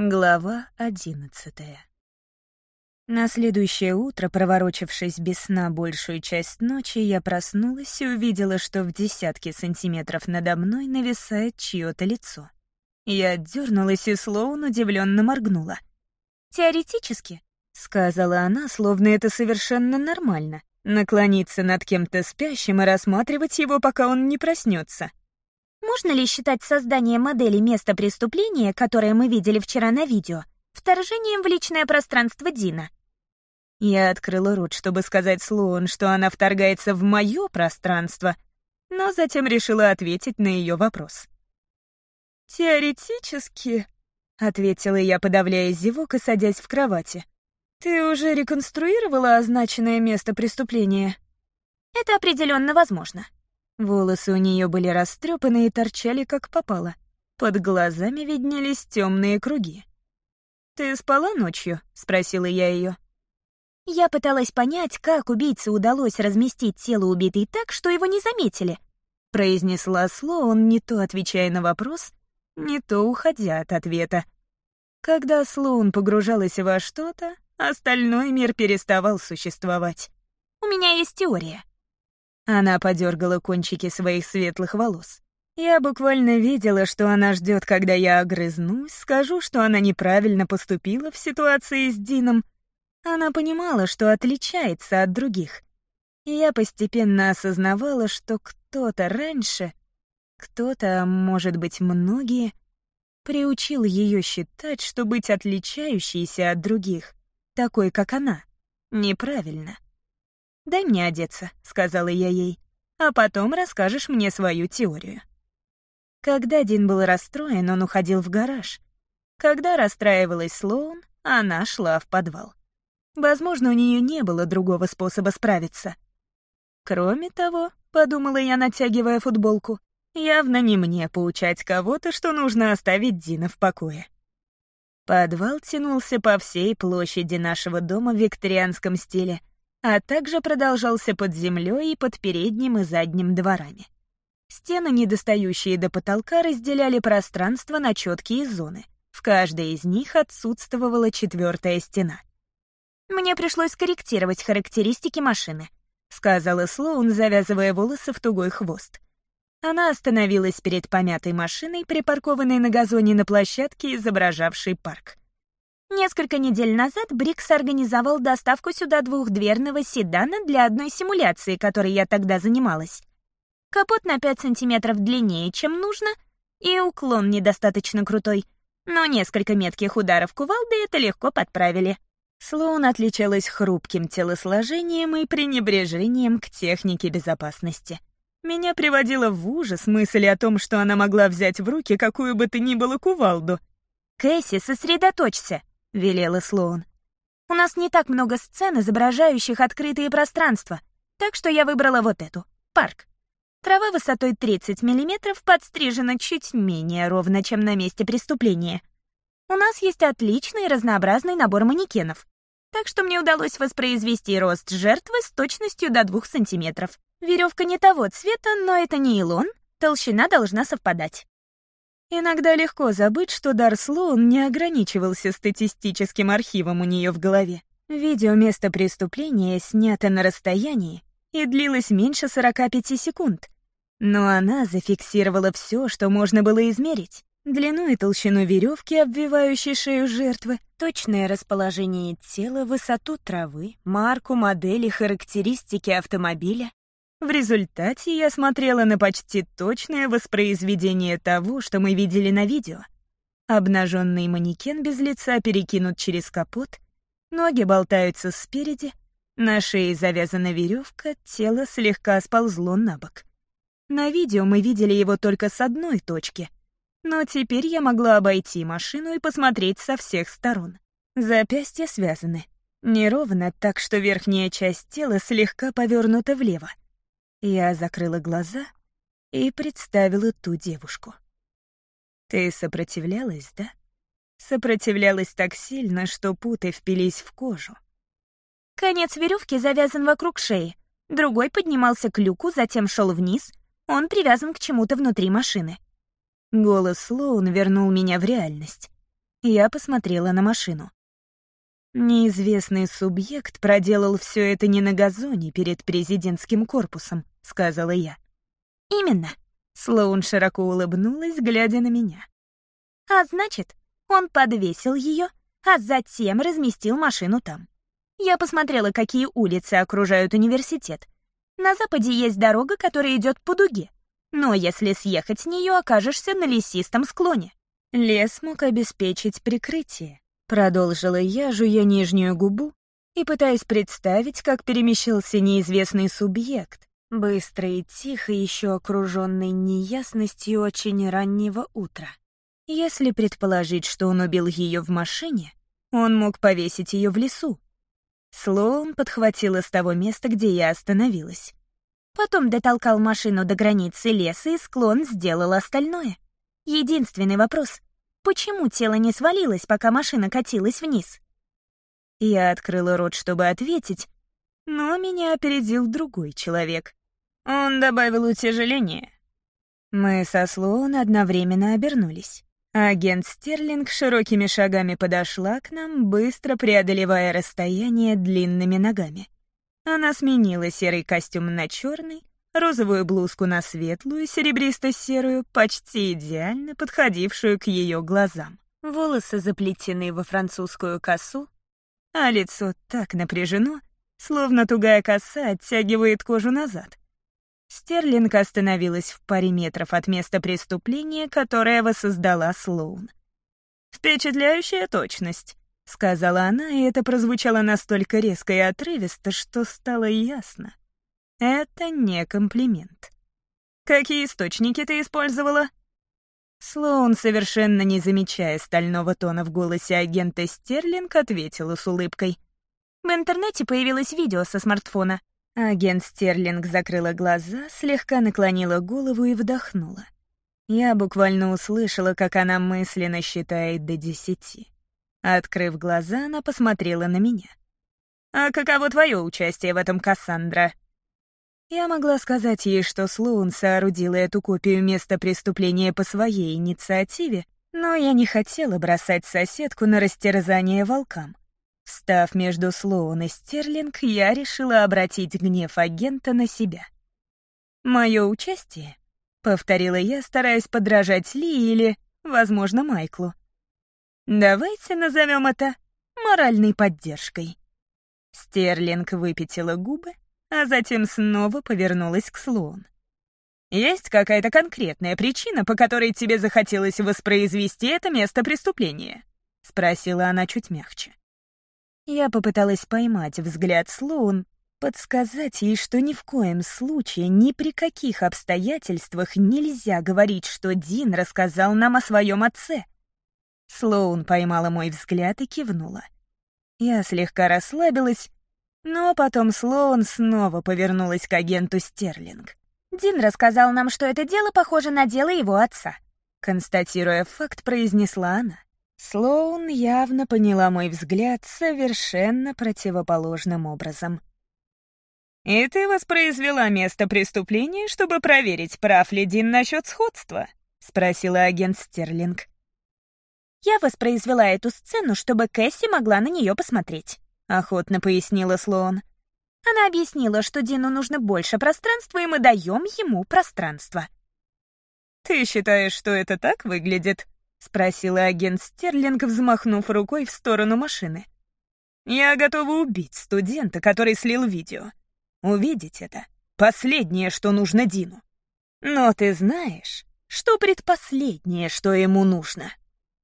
Глава одиннадцатая. На следующее утро, проворочившись без сна большую часть ночи, я проснулась и увидела, что в десятке сантиметров надо мной нависает чье-то лицо. Я отдернулась, и Слоун удивленно моргнула. «Теоретически», — сказала она, словно это совершенно нормально, наклониться над кем-то спящим и рассматривать его, пока он не проснется. Можно ли считать создание модели места преступления, которое мы видели вчера на видео, вторжением в личное пространство Дина? Я открыла рот, чтобы сказать Слоун, что она вторгается в мое пространство, но затем решила ответить на ее вопрос. «Теоретически», — ответила я, подавляя зевок и садясь в кровати. «Ты уже реконструировала означенное место преступления?» «Это определенно возможно», Волосы у нее были растрепаны и торчали как попало. Под глазами виднелись темные круги. «Ты спала ночью?» — спросила я ее. Я пыталась понять, как убийце удалось разместить тело убитой так, что его не заметили. Произнесла Слоун, не то отвечая на вопрос, не то уходя от ответа. Когда Слоун погружалась во что-то, остальной мир переставал существовать. У меня есть теория. Она подергала кончики своих светлых волос. Я буквально видела, что она ждет, когда я огрызнусь, скажу, что она неправильно поступила в ситуации с Дином. Она понимала, что отличается от других. И я постепенно осознавала, что кто-то раньше, кто-то, может быть, многие, приучил ее считать, что быть отличающейся от других, такой, как она, неправильно. «Дай мне одеться», — сказала я ей, «а потом расскажешь мне свою теорию». Когда Дин был расстроен, он уходил в гараж. Когда расстраивалась Слоун, она шла в подвал. Возможно, у нее не было другого способа справиться. Кроме того, подумала я, натягивая футболку, явно не мне поучать кого-то, что нужно оставить Дина в покое. Подвал тянулся по всей площади нашего дома в викторианском стиле, а также продолжался под землей и под передним и задним дворами. Стены, недостающие до потолка, разделяли пространство на четкие зоны. В каждой из них отсутствовала четвертая стена. «Мне пришлось корректировать характеристики машины», — сказала Слоун, завязывая волосы в тугой хвост. Она остановилась перед помятой машиной, припаркованной на газоне на площадке, изображавшей парк. Несколько недель назад Брикс организовал доставку сюда двухдверного седана для одной симуляции, которой я тогда занималась. Капот на 5 сантиметров длиннее, чем нужно, и уклон недостаточно крутой. Но несколько метких ударов кувалды это легко подправили. Слоун отличалась хрупким телосложением и пренебрежением к технике безопасности. Меня приводила в ужас мысль о том, что она могла взять в руки какую бы то ни было кувалду. «Кэсси, сосредоточься!» — велела Слоун. «У нас не так много сцен, изображающих открытые пространства, так что я выбрала вот эту — парк. Трава высотой 30 миллиметров подстрижена чуть менее ровно, чем на месте преступления. У нас есть отличный разнообразный набор манекенов, так что мне удалось воспроизвести рост жертвы с точностью до 2 сантиметров. Веревка не того цвета, но это не илон, толщина должна совпадать. Иногда легко забыть, что Дар Слоун не ограничивался статистическим архивом у нее в голове. Видео места преступления снято на расстоянии и длилось меньше 45 секунд. Но она зафиксировала все, что можно было измерить. Длину и толщину веревки, обвивающей шею жертвы, точное расположение тела, высоту травы, марку, модели, характеристики автомобиля, в результате я смотрела на почти точное воспроизведение того, что мы видели на видео. Обнаженный манекен без лица перекинут через капот, ноги болтаются спереди, на шее завязана веревка, тело слегка сползло на бок. На видео мы видели его только с одной точки, но теперь я могла обойти машину и посмотреть со всех сторон. Запястья связаны. Неровно, так что верхняя часть тела слегка повернута влево. Я закрыла глаза и представила ту девушку. Ты сопротивлялась, да? Сопротивлялась так сильно, что путы впились в кожу. Конец веревки завязан вокруг шеи, другой поднимался к люку, затем шел вниз, он привязан к чему-то внутри машины. Голос Слоун вернул меня в реальность. Я посмотрела на машину. «Неизвестный субъект проделал все это не на газоне перед президентским корпусом», — сказала я. «Именно», — Слоун широко улыбнулась, глядя на меня. «А значит, он подвесил ее, а затем разместил машину там. Я посмотрела, какие улицы окружают университет. На западе есть дорога, которая идет по дуге. Но если съехать с нее, окажешься на лесистом склоне. Лес мог обеспечить прикрытие. Продолжила я, жуя нижнюю губу и пытаясь представить, как перемещался неизвестный субъект, быстро и тихо, еще окруженный неясностью очень раннего утра. Если предположить, что он убил ее в машине, он мог повесить ее в лесу. Слоун подхватила с того места, где я остановилась. Потом дотолкал машину до границы леса, и склон сделал остальное. Единственный вопрос Почему тело не свалилось, пока машина катилась вниз? Я открыла рот, чтобы ответить, но меня опередил другой человек. Он добавил утяжеление. Мы со Слоун одновременно обернулись. Агент Стерлинг широкими шагами подошла к нам, быстро преодолевая расстояние длинными ногами. Она сменила серый костюм на черный, розовую блузку на светлую, серебристо-серую, почти идеально подходившую к ее глазам. Волосы заплетены во французскую косу, а лицо так напряжено, словно тугая коса оттягивает кожу назад. Стерлинг остановилась в паре метров от места преступления, которое воссоздала Слоун. «Впечатляющая точность», — сказала она, и это прозвучало настолько резко и отрывисто, что стало ясно. Это не комплимент. Какие источники ты использовала? Слоун, совершенно не замечая стального тона в голосе агента Стерлинг, ответила с улыбкой. В интернете появилось видео со смартфона. Агент Стерлинг закрыла глаза, слегка наклонила голову и вдохнула. Я буквально услышала, как она мысленно считает до десяти. Открыв глаза, она посмотрела на меня. «А каково твое участие в этом, Кассандра?» Я могла сказать ей, что Слоун соорудила эту копию места преступления по своей инициативе, но я не хотела бросать соседку на растерзание волкам. Став между Слоун и Стерлинг, я решила обратить гнев агента на себя. «Мое участие», — повторила я, стараясь подражать Ли или, возможно, Майклу. «Давайте назовем это моральной поддержкой». Стерлинг выпятила губы, а затем снова повернулась к Слоун. «Есть какая-то конкретная причина, по которой тебе захотелось воспроизвести это место преступления?» — спросила она чуть мягче. Я попыталась поймать взгляд Слоун, подсказать ей, что ни в коем случае, ни при каких обстоятельствах нельзя говорить, что Дин рассказал нам о своем отце. Слоун поймала мой взгляд и кивнула. Я слегка расслабилась но потом Слоун снова повернулась к агенту Стерлинг. «Дин рассказал нам, что это дело похоже на дело его отца», констатируя факт, произнесла она. Слоун явно поняла мой взгляд совершенно противоположным образом. «И ты воспроизвела место преступления, чтобы проверить, прав ли Дин насчет сходства?» — спросила агент Стерлинг. «Я воспроизвела эту сцену, чтобы Кэсси могла на нее посмотреть». — охотно пояснила Слоун. Она объяснила, что Дину нужно больше пространства, и мы даем ему пространство. «Ты считаешь, что это так выглядит?» — спросила агент Стерлинг, взмахнув рукой в сторону машины. «Я готова убить студента, который слил видео. Увидеть это — последнее, что нужно Дину. Но ты знаешь, что предпоследнее, что ему нужно?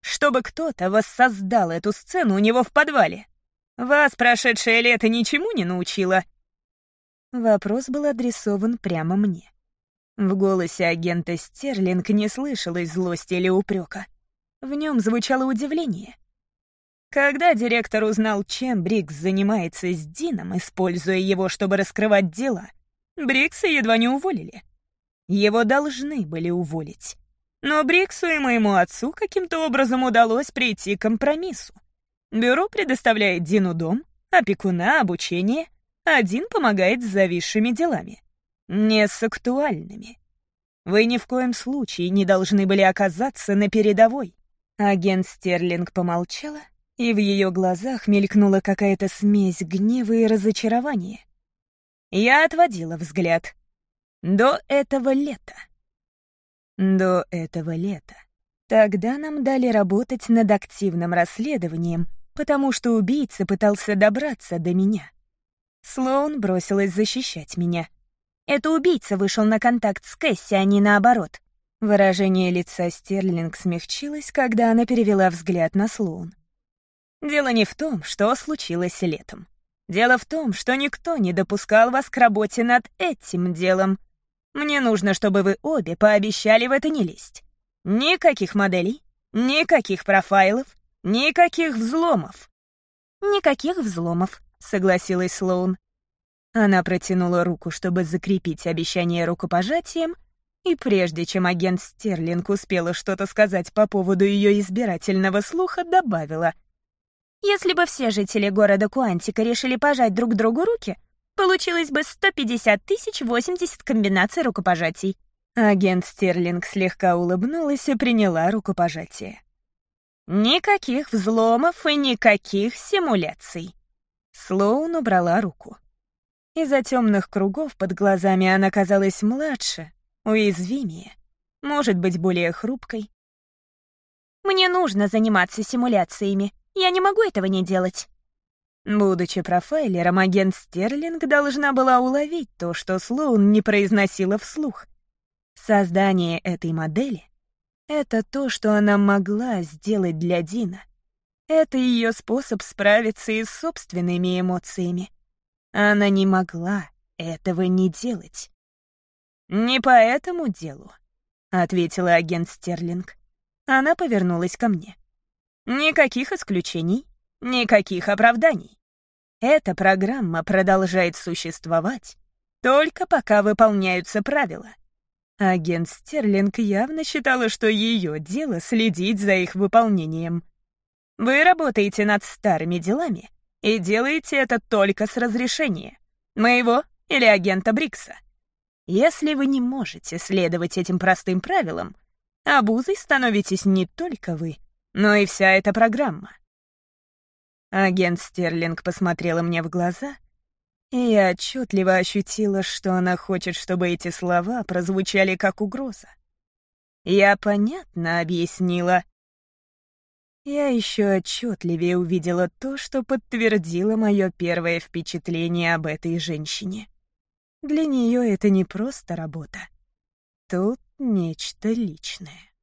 Чтобы кто-то воссоздал эту сцену у него в подвале. Вас прошедшее лето ничему не научило?» Вопрос был адресован прямо мне. В голосе агента Стерлинг не слышалось злости или упрека. В нем звучало удивление. Когда директор узнал, чем Брикс занимается с Дином, используя его, чтобы раскрывать дела, Брикса едва не уволили. Его должны были уволить. Но Бриксу и моему отцу каким-то образом удалось прийти к компромиссу. Бюро предоставляет Дину дом, опекуна, обучение, а Дин помогает с зависшими делами. Не с актуальными. Вы ни в коем случае не должны были оказаться на передовой. Агент Стерлинг помолчала, и в ее глазах мелькнула какая-то смесь гнева и разочарования. Я отводила взгляд. До этого лета. До этого лета. Тогда нам дали работать над активным расследованием, потому что убийца пытался добраться до меня. Слоун бросилась защищать меня. Это убийца вышел на контакт с Кэсси, а не наоборот. Выражение лица Стерлинг смягчилось, когда она перевела взгляд на Слоун. Дело не в том, что случилось летом. Дело в том, что никто не допускал вас к работе над этим делом. Мне нужно, чтобы вы обе пообещали в это не лезть. Никаких моделей, никаких профайлов, никаких взломов. «Никаких взломов», — согласилась Слоун. Она протянула руку, чтобы закрепить обещание рукопожатием, и прежде чем агент Стерлинг успела что-то сказать по поводу ее избирательного слуха, добавила. «Если бы все жители города Куантика решили пожать друг другу руки, получилось бы 150 тысяч 80 комбинаций рукопожатий». Агент Стерлинг слегка улыбнулась и приняла рукопожатие. «Никаких взломов и никаких симуляций». Слоун убрала руку. Из-за темных кругов под глазами она казалась младше, уязвимее, может быть, более хрупкой. «Мне нужно заниматься симуляциями. Я не могу этого не делать». Будучи профайлером, агент Стерлинг должна была уловить то, что Слоун не произносила вслух. Создание этой модели — это то, что она могла сделать для Дина. Это ее способ справиться и с собственными эмоциями. Она не могла этого не делать. «Не по этому делу», — ответила агент Стерлинг. Она повернулась ко мне. «Никаких исключений, никаких оправданий. Эта программа продолжает существовать только пока выполняются правила». Агент Стерлинг явно считала, что ее дело следить за их выполнением. «Вы работаете над старыми делами и делаете это только с разрешения. Моего или агента Брикса. Если вы не можете следовать этим простым правилам, обузой становитесь не только вы, но и вся эта программа. Агент Стерлинг посмотрела мне в глаза, и я отчетливо ощутила, что она хочет, чтобы эти слова прозвучали как угроза. Я понятно объяснила. Я еще отчетливее увидела то, что подтвердило мое первое впечатление об этой женщине. Для нее это не просто работа. Тут нечто личное.